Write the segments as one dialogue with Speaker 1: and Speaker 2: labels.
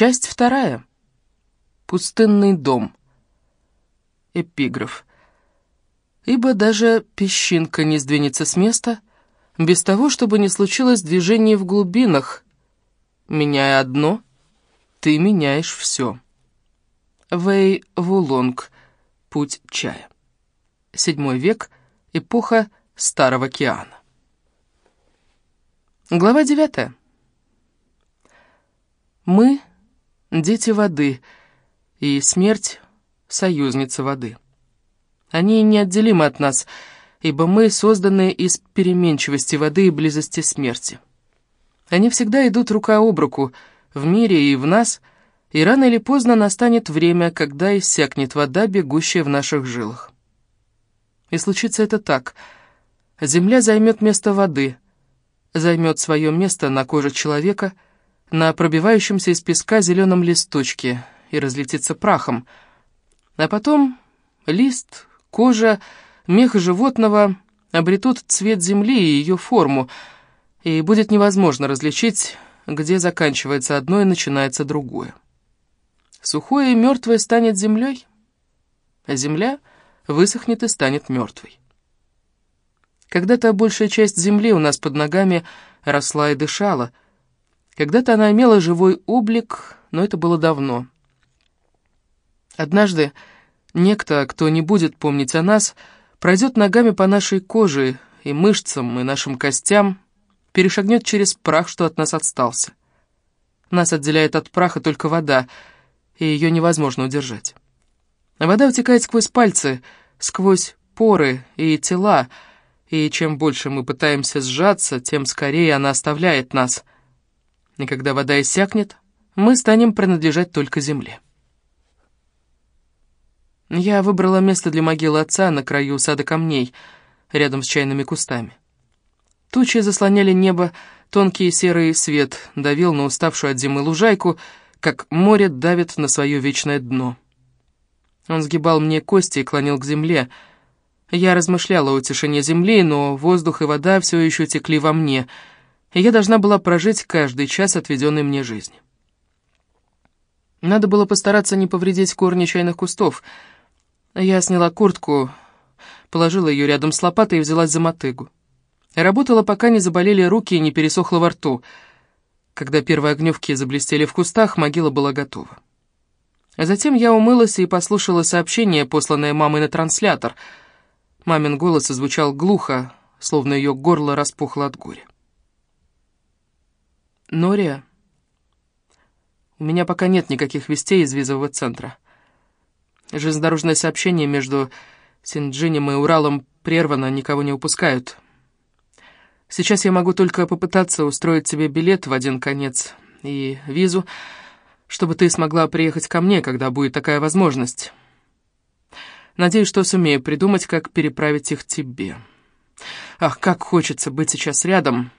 Speaker 1: Часть вторая. Пустынный дом. Эпиграф. Ибо даже песчинка не сдвинется с места, без того, чтобы не случилось движение в глубинах. Меняя одно, ты меняешь все. Вэй Вулонг. Путь чая. Седьмой век. Эпоха Старого океана. Глава девятая. Мы — дети воды, и смерть — союзница воды. Они неотделимы от нас, ибо мы созданы из переменчивости воды и близости смерти. Они всегда идут рука об руку, в мире и в нас, и рано или поздно настанет время, когда иссякнет вода, бегущая в наших жилах. И случится это так. Земля займет место воды, займет свое место на коже человека — на пробивающемся из песка зеленом листочке и разлетится прахом. А потом лист, кожа, мех животного обретут цвет земли и ее форму, и будет невозможно различить, где заканчивается одно и начинается другое. Сухое и мертвое станет землей, а земля высохнет и станет мертвой. Когда-то большая часть земли у нас под ногами росла и дышала — когда-то она имела живой облик, но это было давно. Однажды некто, кто не будет помнить о нас, пройдет ногами по нашей коже и мышцам, и нашим костям, перешагнет через прах, что от нас отстался. Нас отделяет от праха только вода, и ее невозможно удержать. Вода утекает сквозь пальцы, сквозь поры и тела, и чем больше мы пытаемся сжаться, тем скорее она оставляет нас — и когда вода иссякнет, мы станем принадлежать только земле. Я выбрала место для могилы отца на краю сада камней, рядом с чайными кустами. Тучи заслоняли небо, тонкий серый свет давил на уставшую от зимы лужайку, как море давит на свое вечное дно. Он сгибал мне кости и клонил к земле. Я размышляла о тишине земли, но воздух и вода все еще текли во мне — и я должна была прожить каждый час отведенной мне жизни. Надо было постараться не повредить корни чайных кустов. Я сняла куртку, положила ее рядом с лопатой и взялась за мотыгу. Работала, пока не заболели руки и не пересохло во рту. Когда первые огневки заблестели в кустах, могила была готова. Затем я умылась и послушала сообщение, посланное мамой на транслятор. Мамин голос звучал глухо, словно ее горло распухло от горя. Нория, у меня пока нет никаких вестей из визового центра. Железнодорожное сообщение между Синджинем и Уралом прервано, никого не упускают. Сейчас я могу только попытаться устроить тебе билет в один конец и визу, чтобы ты смогла приехать ко мне, когда будет такая возможность. Надеюсь, что сумею придумать, как переправить их тебе. Ах, как хочется быть сейчас рядом,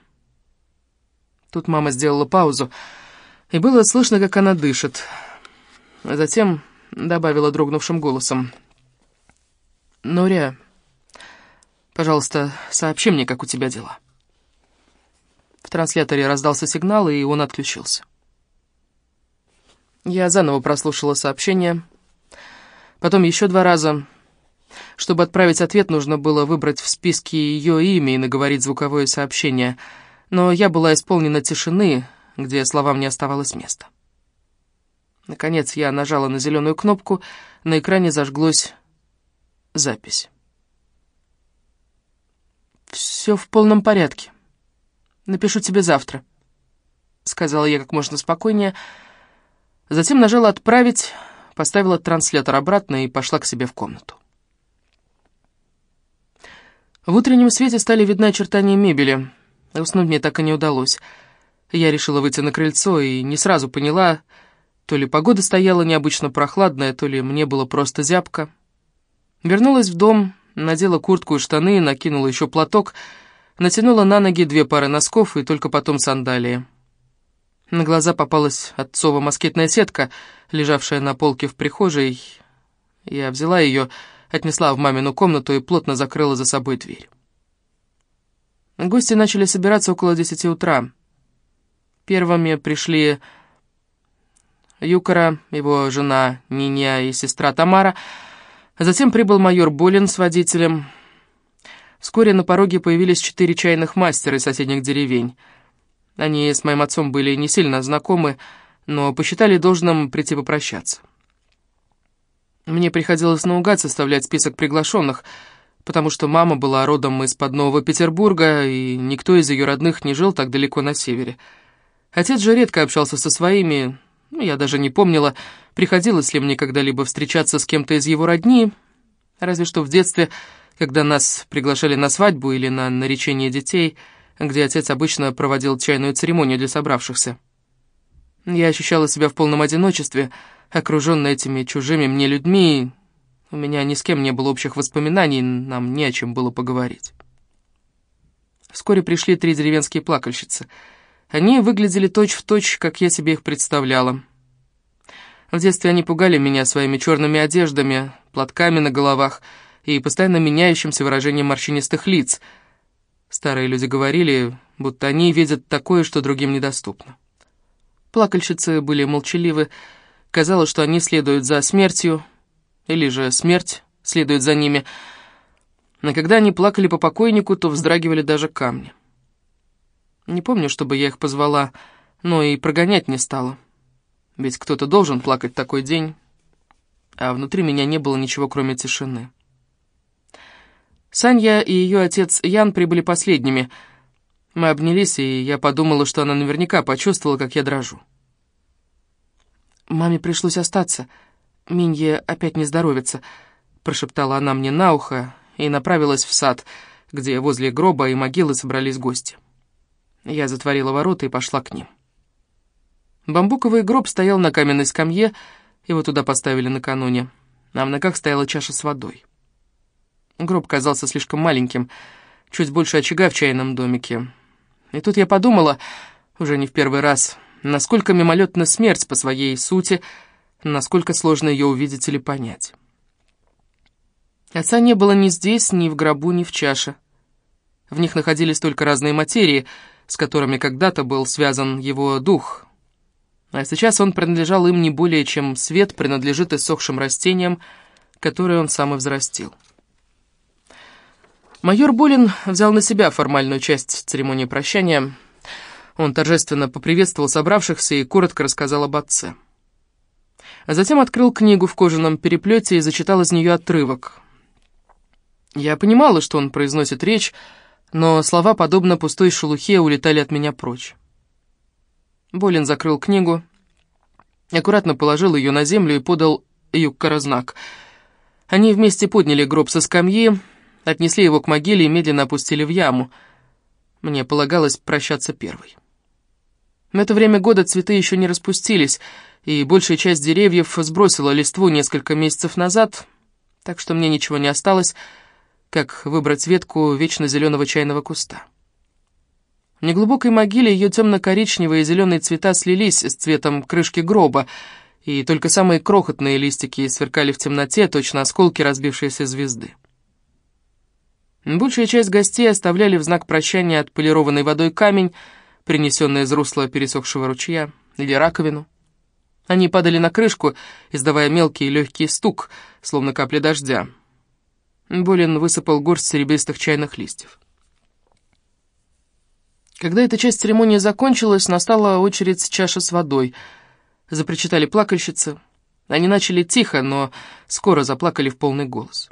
Speaker 1: Тут мама сделала паузу, и было слышно, как она дышит. А затем добавила дрогнувшим голосом. «Нория, пожалуйста, сообщи мне, как у тебя дела». В трансляторе раздался сигнал, и он отключился. Я заново прослушала сообщение, потом еще два раза. Чтобы отправить ответ, нужно было выбрать в списке ее имя и наговорить звуковое сообщение — но я была исполнена тишины, где словам не оставалось места. Наконец я нажала на зеленую кнопку, на экране зажглась запись. «Все в полном порядке. Напишу тебе завтра», — сказала я как можно спокойнее. Затем нажала «Отправить», поставила транслятор обратно и пошла к себе в комнату. В утреннем свете стали видны очертания мебели — Уснуть мне так и не удалось. Я решила выйти на крыльцо и не сразу поняла, то ли погода стояла необычно прохладная, то ли мне было просто зябко. Вернулась в дом, надела куртку и штаны, накинула еще платок, натянула на ноги две пары носков и только потом сандалии. На глаза попалась отцова москитная сетка, лежавшая на полке в прихожей. Я взяла ее, отнесла в мамину комнату и плотно закрыла за собой дверь. Гости начали собираться около десяти утра. Первыми пришли Юкора, его жена Ниня и сестра Тамара. Затем прибыл майор Болин с водителем. Вскоре на пороге появились четыре чайных мастера из соседних деревень. Они с моим отцом были не сильно знакомы, но посчитали должным прийти попрощаться. Мне приходилось наугад составлять список приглашенных, потому что мама была родом из-под Нового Петербурга, и никто из ее родных не жил так далеко на севере. Отец же редко общался со своими, ну, я даже не помнила, приходилось ли мне когда-либо встречаться с кем-то из его родни, разве что в детстве, когда нас приглашали на свадьбу или на наречение детей, где отец обычно проводил чайную церемонию для собравшихся. Я ощущала себя в полном одиночестве, окруженной этими чужими мне людьми. У меня ни с кем не было общих воспоминаний, нам не о чем было поговорить. Вскоре пришли три деревенские плакальщицы. Они выглядели точь-в-точь, точь, как я себе их представляла. В детстве они пугали меня своими черными одеждами, платками на головах и постоянно меняющимся выражением морщинистых лиц. Старые люди говорили, будто они видят такое, что другим недоступно. Плакальщицы были молчаливы. Казалось, что они следуют за смертью, или же смерть следует за ними. Но когда они плакали по покойнику, то вздрагивали даже камни. Не помню, чтобы я их позвала, но и прогонять не стала. Ведь кто-то должен плакать такой день, а внутри меня не было ничего, кроме тишины. Санья и ее отец Ян прибыли последними — мы обнялись, и я подумала, что она наверняка почувствовала, как я дрожу. «Маме пришлось остаться. Минье опять не здоровится», — прошептала она мне на ухо и направилась в сад, где возле гроба и могилы собрались гости. Я затворила ворота и пошла к ним. Бамбуковый гроб стоял на каменной скамье, его туда поставили накануне, а в ногах стояла чаша с водой. Гроб казался слишком маленьким, чуть больше очага в чайном домике, и тут я подумала, уже не в первый раз, насколько мимолетна смерть по своей сути, насколько сложно ее увидеть или понять. Отца не было ни здесь, ни в гробу, ни в чаше. В них находились только разные материи, с которыми когда-то был связан его дух. А сейчас он принадлежал им не более, чем свет принадлежит иссохшим растениям, которые он сам и взрастил. Майор Болин взял на себя формальную часть церемонии прощания. Он торжественно поприветствовал собравшихся и коротко рассказал об отце. А затем открыл книгу в кожаном переплете и зачитал из нее отрывок. Я понимала, что он произносит речь, но слова, подобно пустой шелухе, улетали от меня прочь. Болин закрыл книгу, аккуратно положил ее на землю и подал Юккара знак. Они вместе подняли гроб со скамьи, Отнесли его к могиле и медленно опустили в яму. Мне полагалось прощаться первой. В это время года цветы еще не распустились, и большая часть деревьев сбросила листву несколько месяцев назад, так что мне ничего не осталось, как выбрать ветку вечно зеленого чайного куста. В неглубокой могиле ее темно-коричневые и зеленые цвета слились с цветом крышки гроба, и только самые крохотные листики сверкали в темноте, точно осколки разбившейся звезды. Большая часть гостей оставляли в знак прощания отполированной водой камень, принесенный из русла пересохшего ручья, или раковину. Они падали на крышку, издавая мелкий и легкий стук, словно капли дождя. Болин высыпал горсть серебристых чайных листьев. Когда эта часть церемонии закончилась, настала очередь чаши с водой. Запричитали плакальщицы. Они начали тихо, но скоро заплакали в полный голос.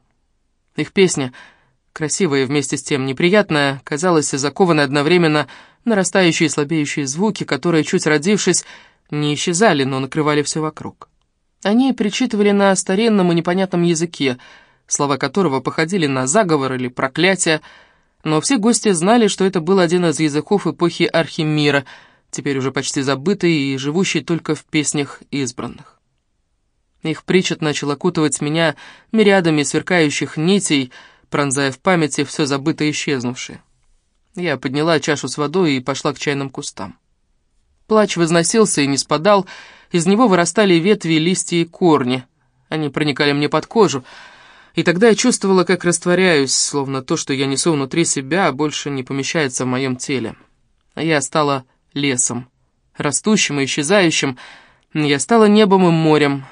Speaker 1: Их песня — Красивая и вместе с тем неприятная, казалось, закованной одновременно нарастающие и слабеющие звуки, которые, чуть родившись, не исчезали, но накрывали все вокруг. Они перечитывали на старинном и непонятном языке, слова которого походили на заговор или проклятие, но все гости знали, что это был один из языков эпохи Архимира, теперь уже почти забытый и живущий только в песнях избранных. Их причет начал окутывать меня мириадами сверкающих нитей, пронзая в памяти все забытое и исчезнувшее. Я подняла чашу с водой и пошла к чайным кустам. Плач возносился и не спадал, из него вырастали ветви, листья и корни. Они проникали мне под кожу, и тогда я чувствовала, как растворяюсь, словно то, что я несу внутри себя, больше не помещается в моем теле. Я стала лесом, растущим и исчезающим, Я стала небом и морем,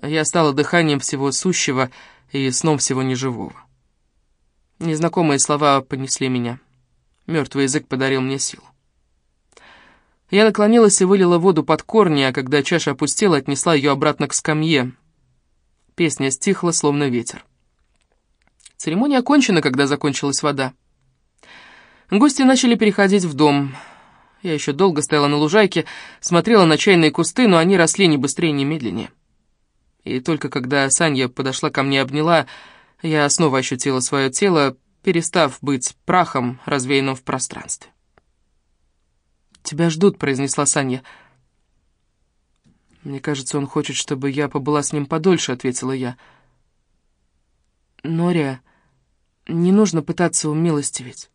Speaker 1: я стала дыханием всего сущего и сном всего неживого. Незнакомые слова понесли меня. Мертвый язык подарил мне силу. Я наклонилась и вылила воду под корни, а когда чаша опустела, отнесла ее обратно к скамье. Песня стихла, словно ветер. Церемония окончена, когда закончилась вода. Гости начали переходить в дом. Я еще долго стояла на лужайке, смотрела на чайные кусты, но они росли не быстрее, не медленнее. И только когда Санья подошла ко мне и обняла, я снова ощутила свое тело, перестав быть прахом, развеянным в пространстве. «Тебя ждут», — произнесла Саня. «Мне кажется, он хочет, чтобы я побыла с ним подольше», — ответила я. «Нория, не нужно пытаться умилостивить.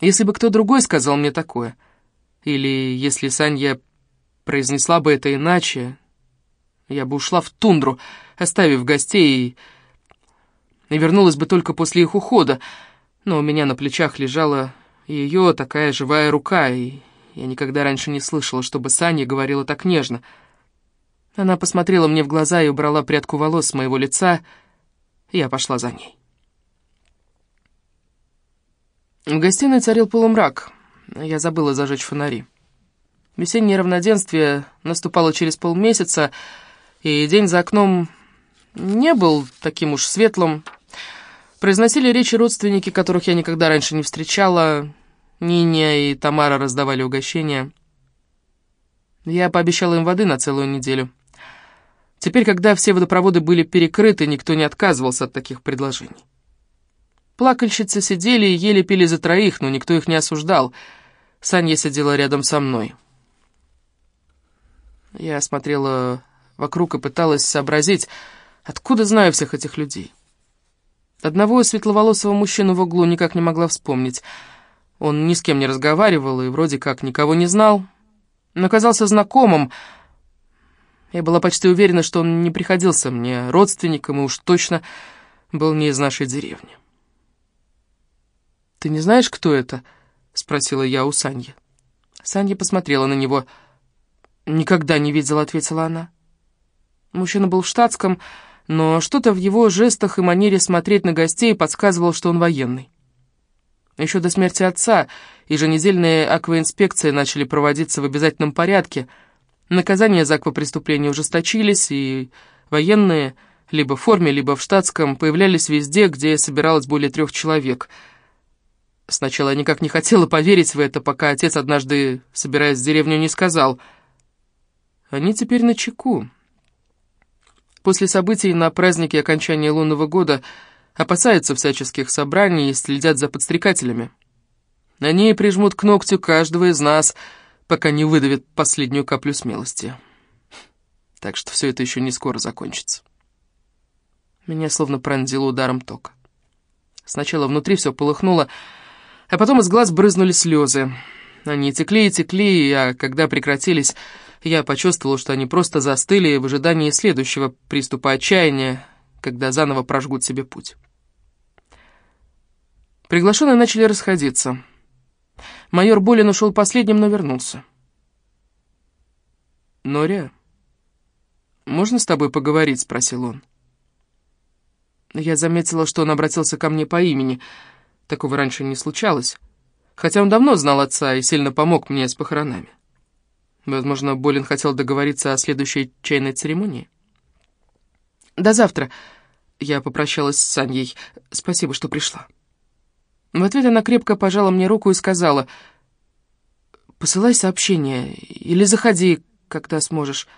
Speaker 1: Если бы кто другой сказал мне такое, или если Санья произнесла бы это иначе, я бы ушла в тундру, оставив гостей, и, и вернулась бы только после их ухода, но у меня на плечах лежала ее такая живая рука, и я никогда раньше не слышала, чтобы Саня говорила так нежно. Она посмотрела мне в глаза и убрала прядку волос с моего лица, и я пошла за ней. В гостиной царил полумрак. Я забыла зажечь фонари. Весеннее равноденствие наступало через полмесяца, и день за окном не был таким уж светлым. Произносили речи родственники, которых я никогда раньше не встречала. Ниня и Тамара раздавали угощения. Я пообещала им воды на целую неделю. Теперь, когда все водопроводы были перекрыты, никто не отказывался от таких предложений. Плакальщицы сидели и еле пили за троих, но никто их не осуждал. Саня сидела рядом со мной. Я смотрела вокруг и пыталась сообразить, откуда знаю всех этих людей. Одного светловолосого мужчину в углу никак не могла вспомнить. Он ни с кем не разговаривал и вроде как никого не знал, но казался знакомым. Я была почти уверена, что он не приходился мне родственником и уж точно был не из нашей деревни. «Ты не знаешь, кто это?» — спросила я у Саньи. Санья посмотрела на него. «Никогда не видела», — ответила она. Мужчина был в штатском, но что-то в его жестах и манере смотреть на гостей подсказывало, что он военный. Еще до смерти отца еженедельные акваинспекции начали проводиться в обязательном порядке. Наказания за аквапреступления ужесточились, и военные, либо в форме, либо в штатском, появлялись везде, где собиралось более трех человек — Сначала я никак не хотела поверить в это, пока отец однажды, собираясь в деревню, не сказал. Они теперь на чеку. После событий на празднике окончания лунного года опасаются всяческих собраний и следят за подстрекателями. Они прижмут к ногтю каждого из нас, пока не выдавят последнюю каплю смелости. Так что все это еще не скоро закончится. Меня словно пронзило ударом тока. Сначала внутри все полыхнуло, а потом из глаз брызнули слезы. Они текли и текли, а когда прекратились, я почувствовал, что они просто застыли в ожидании следующего приступа отчаяния, когда заново прожгут себе путь. Приглашенные начали расходиться. Майор Болин ушел последним, но вернулся. «Норя, можно с тобой поговорить?» — спросил он. Я заметила, что он обратился ко мне по имени — Такого раньше не случалось, хотя он давно знал отца и сильно помог мне с похоронами. Возможно, Болин хотел договориться о следующей чайной церемонии. «До завтра», — я попрощалась с Саньей. «Спасибо, что пришла». В ответ она крепко пожала мне руку и сказала, «Посылай сообщение, или заходи, когда сможешь,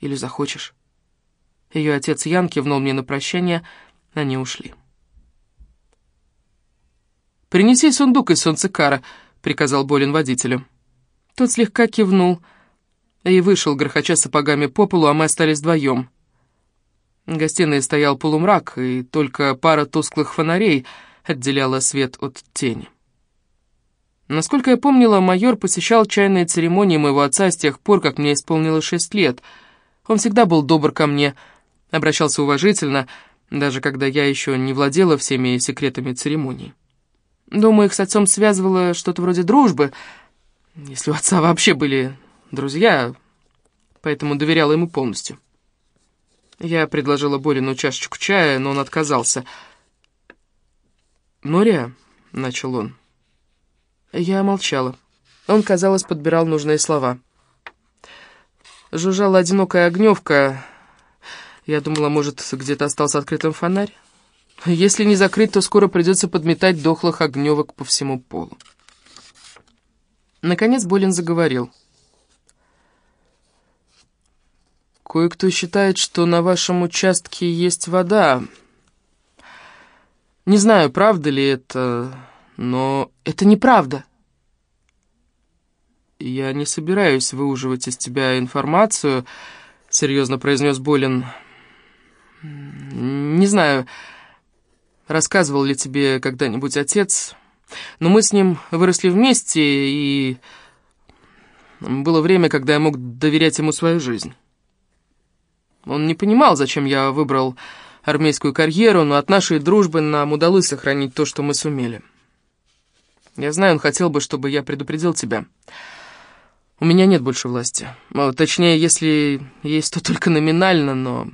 Speaker 1: или захочешь». Ее отец Ян кивнул мне на прощание, они ушли. «Принеси сундук из солнцекара», — приказал Болин водителю. Тот слегка кивнул и вышел, грохоча сапогами по полу, а мы остались вдвоем. В гостиной стоял полумрак, и только пара тусклых фонарей отделяла свет от тени. Насколько я помнила, майор посещал чайные церемонии моего отца с тех пор, как мне исполнилось шесть лет. Он всегда был добр ко мне, обращался уважительно, даже когда я еще не владела всеми секретами церемоний. Думаю, их с отцом связывало что-то вроде дружбы, если у отца вообще были друзья. поэтому доверяла ему полностью. Я предложила Борину чашечку чая, но он отказался. «Нория», — начал он. Я молчала. Он, казалось, подбирал нужные слова. Жужжала одинокая огневка. Я думала, может, где-то остался открытым фонарь. Если не закрыть, то скоро придется подметать дохлых огневок по всему полу. Наконец Болин заговорил. «Кое-кто считает, что на вашем участке есть вода. Не знаю, правда ли это, но это неправда». «Я не собираюсь выуживать из тебя информацию», — серьезно произнес Болин. «Не знаю, рассказывал ли тебе когда-нибудь отец, но мы с ним выросли вместе, и было время, когда я мог доверять ему свою жизнь. Он не понимал, зачем я выбрал армейскую карьеру, но от нашей дружбы нам удалось сохранить то, что мы сумели. Я знаю, он хотел бы, чтобы я предупредил тебя». У меня нет больше власти. Точнее, если есть, то только номинально, но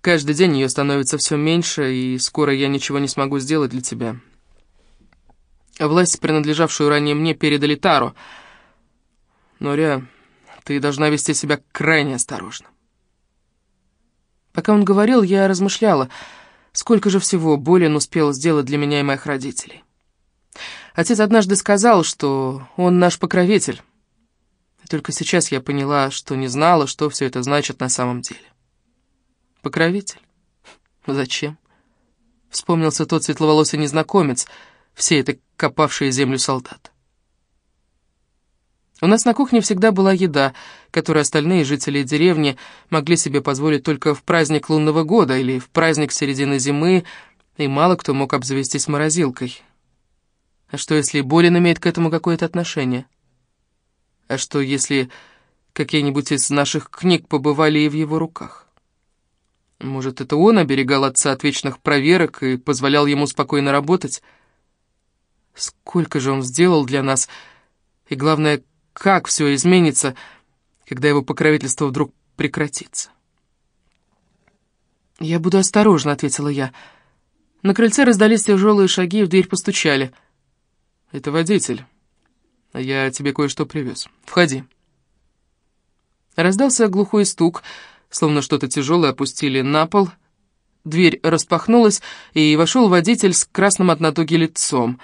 Speaker 1: каждый день ее становится все меньше, и скоро я ничего не смогу сделать для тебя. Власть, принадлежавшую ранее мне, передали Тару. Норя, ты должна вести себя крайне осторожно. Пока он говорил, я размышляла, сколько же всего Болин успел сделать для меня и моих родителей. Отец однажды сказал, что он наш покровитель, только сейчас я поняла, что не знала, что все это значит на самом деле. Покровитель? Зачем? Вспомнился тот светловолосый незнакомец, все это копавшие землю солдат. У нас на кухне всегда была еда, которую остальные жители деревни могли себе позволить только в праздник лунного года или в праздник середины зимы, и мало кто мог обзавестись морозилкой. А что, если Болин имеет к этому какое-то отношение? — а что, если какие-нибудь из наших книг побывали и в его руках? Может, это он оберегал отца от вечных проверок и позволял ему спокойно работать? Сколько же он сделал для нас, и главное, как все изменится, когда его покровительство вдруг прекратится? «Я буду осторожна», — ответила я. На крыльце раздались тяжелые шаги, и в дверь постучали. «Это водитель». Я тебе кое-что привез. Входи». Раздался глухой стук, словно что-то тяжелое опустили на пол. Дверь распахнулась, и вошел водитель с красным от натуги лицом.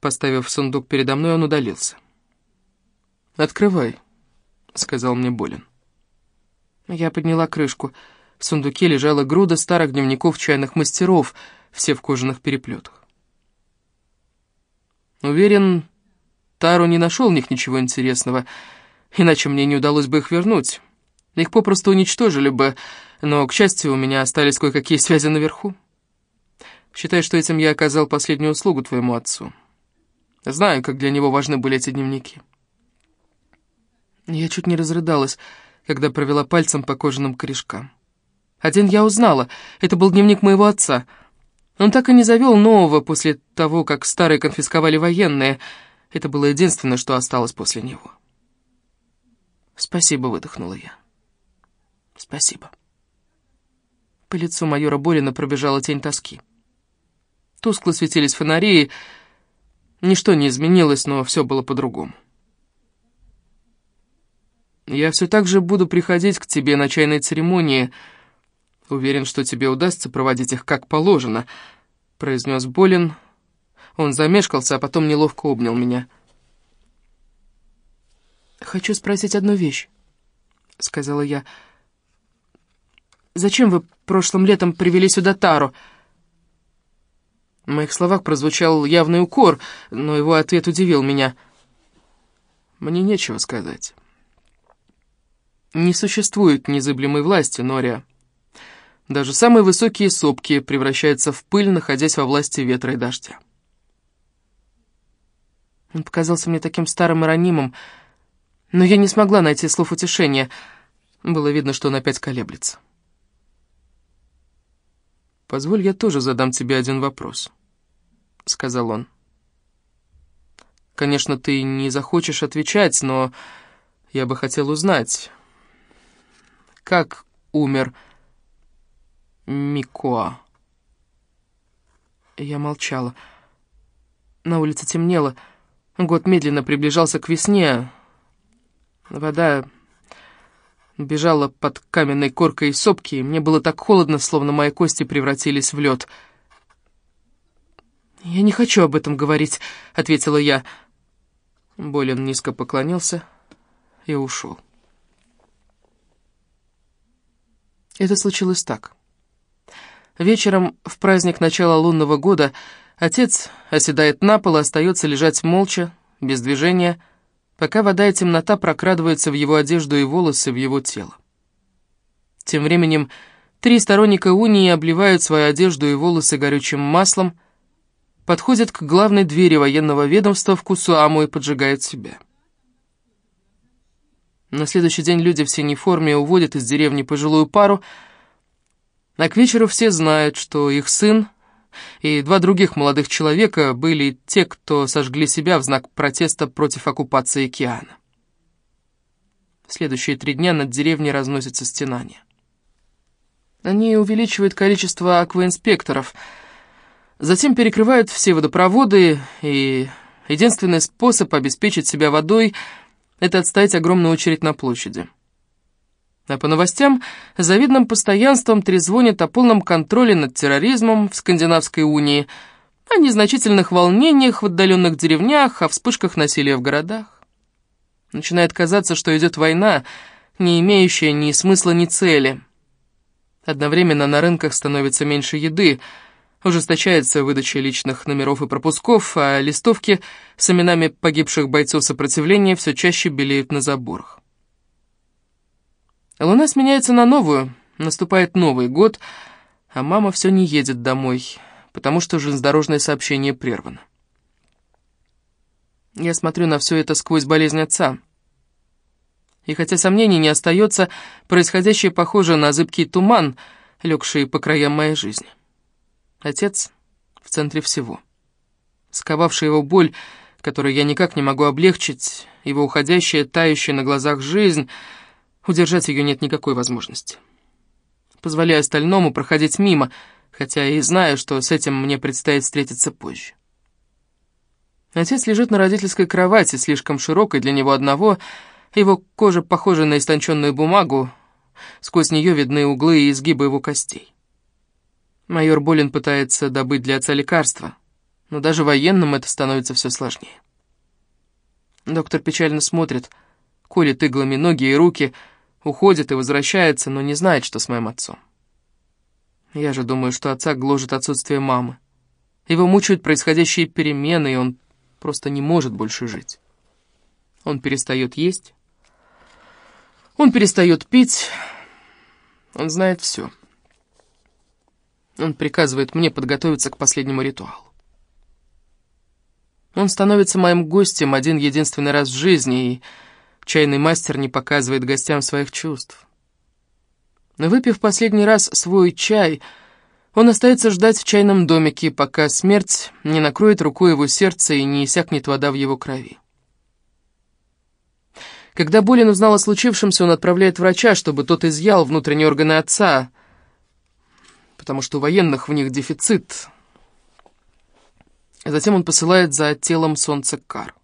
Speaker 1: Поставив сундук передо мной, он удалился. «Открывай», — сказал мне Болин. Я подняла крышку. В сундуке лежала груда старых дневников чайных мастеров, все в кожаных переплетах. Уверен, Тару не нашел в них ничего интересного, иначе мне не удалось бы их вернуть. Их попросту уничтожили бы, но, к счастью, у меня остались кое-какие связи наверху. Считай, что этим я оказал последнюю услугу твоему отцу. Знаю, как для него важны были эти дневники. Я чуть не разрыдалась, когда провела пальцем по кожаным корешкам. Один я узнала, это был дневник моего отца. Он так и не завел нового после того, как старые конфисковали военные — это было единственное, что осталось после него. «Спасибо», — выдохнула я. «Спасибо». По лицу майора Борина пробежала тень тоски. Тускло светились фонари, ничто не изменилось, но все было по-другому. «Я все так же буду приходить к тебе на чайной церемонии. Уверен, что тебе удастся проводить их как положено», — произнес Болин, — он замешкался, а потом неловко обнял меня. «Хочу спросить одну вещь», — сказала я. «Зачем вы прошлым летом привели сюда Тару?» В моих словах прозвучал явный укор, но его ответ удивил меня. «Мне нечего сказать. Не существует незыблемой власти, Нория. Даже самые высокие сопки превращаются в пыль, находясь во власти ветра и дождя. Он показался мне таким старым и ранимым, но я не смогла найти слов утешения. Было видно, что он опять колеблется. «Позволь, я тоже задам тебе один вопрос», — сказал он. «Конечно, ты не захочешь отвечать, но я бы хотел узнать, как умер Микоа. Я молчала. На улице темнело. Год медленно приближался к весне. Вода бежала под каменной коркой сопки, и мне было так холодно, словно мои кости превратились в лед. «Я не хочу об этом говорить», — ответила я. Болин низко поклонился и ушел. Это случилось так. Вечером, в праздник начала лунного года, отец оседает на пол и остается лежать молча, без движения, пока вода и темнота прокрадываются в его одежду и волосы, в его тело. Тем временем три сторонника унии обливают свою одежду и волосы горючим маслом, подходят к главной двери военного ведомства в Кусуаму и поджигают себя. На следующий день люди в синей форме уводят из деревни пожилую пару, а к вечеру все знают, что их сын и два других молодых человека были те, кто сожгли себя в знак протеста против оккупации океана. В следующие три дня над деревней разносится стенание. Они увеличивают количество акваинспекторов, затем перекрывают все водопроводы, и единственный способ обеспечить себя водой — это отстоять огромную очередь на площади. А по новостям завидным постоянством трезвонят о полном контроле над терроризмом в Скандинавской унии, о незначительных волнениях в отдаленных деревнях, о вспышках насилия в городах. Начинает казаться, что идет война, не имеющая ни смысла, ни цели. Одновременно на рынках становится меньше еды, ужесточается выдача личных номеров и пропусков, а листовки с именами погибших бойцов сопротивления все чаще белеют на заборах. Луна сменяется на новую, наступает Новый год, а мама все не едет домой, потому что железнодорожное сообщение прервано. Я смотрю на все это сквозь болезнь отца. И хотя сомнений не остается, происходящее похоже на зыбкий туман, легший по краям моей жизни. Отец в центре всего. Сковавшая его боль, которую я никак не могу облегчить, его уходящая, тающая на глазах жизнь — Удержать ее нет никакой возможности. Позволяю остальному проходить мимо, хотя и знаю, что с этим мне предстоит встретиться позже. Отец лежит на родительской кровати, слишком широкой для него одного, его кожа похожа на истонченную бумагу, сквозь нее видны углы и изгибы его костей. Майор Болин пытается добыть для отца лекарства, но даже военным это становится все сложнее. Доктор печально смотрит, колет иглами ноги и руки, Уходит и возвращается, но не знает, что с моим отцом. Я же думаю, что отца гложет отсутствие мамы. Его мучают происходящие перемены, и он просто не может больше жить. Он перестает есть, он перестает пить, он знает все. Он приказывает мне подготовиться к последнему ритуалу. Он становится моим гостем один единственный раз в жизни, и Чайный мастер не показывает гостям своих чувств. Но выпив последний раз свой чай, он остается ждать в чайном домике, пока смерть не накроет рукой его сердце и не иссякнет вода в его крови. Когда Болин узнал о случившемся, он отправляет врача, чтобы тот изъял внутренние органы отца, потому что военных в них дефицит. Затем он посылает за телом солнце Кар.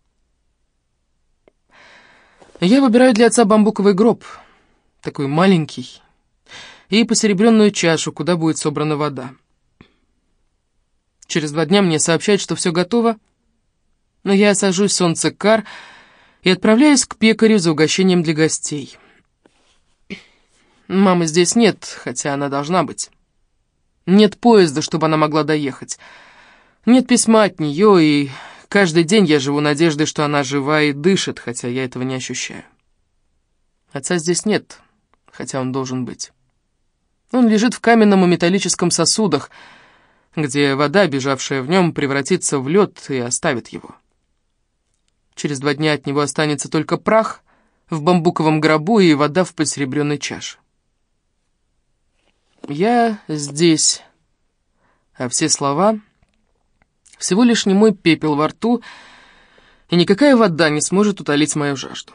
Speaker 1: Я выбираю для отца бамбуковый гроб, такой маленький, и посеребренную чашу, куда будет собрана вода. Через два дня мне сообщают, что все готово, но я сажусь в солнце кар и отправляюсь к пекарю за угощением для гостей. Мамы здесь нет, хотя она должна быть. Нет поезда, чтобы она могла доехать. Нет письма от нее, и Каждый день я живу надеждой, что она жива и дышит, хотя я этого не ощущаю. Отца здесь нет, хотя он должен быть. Он лежит в каменном и металлическом сосудах, где вода, бежавшая в нем, превратится в лед и оставит его. Через два дня от него останется только прах в бамбуковом гробу и вода в посеребренной чаше. Я здесь, а все слова всего лишь немой пепел во рту, и никакая вода не сможет утолить мою жажду.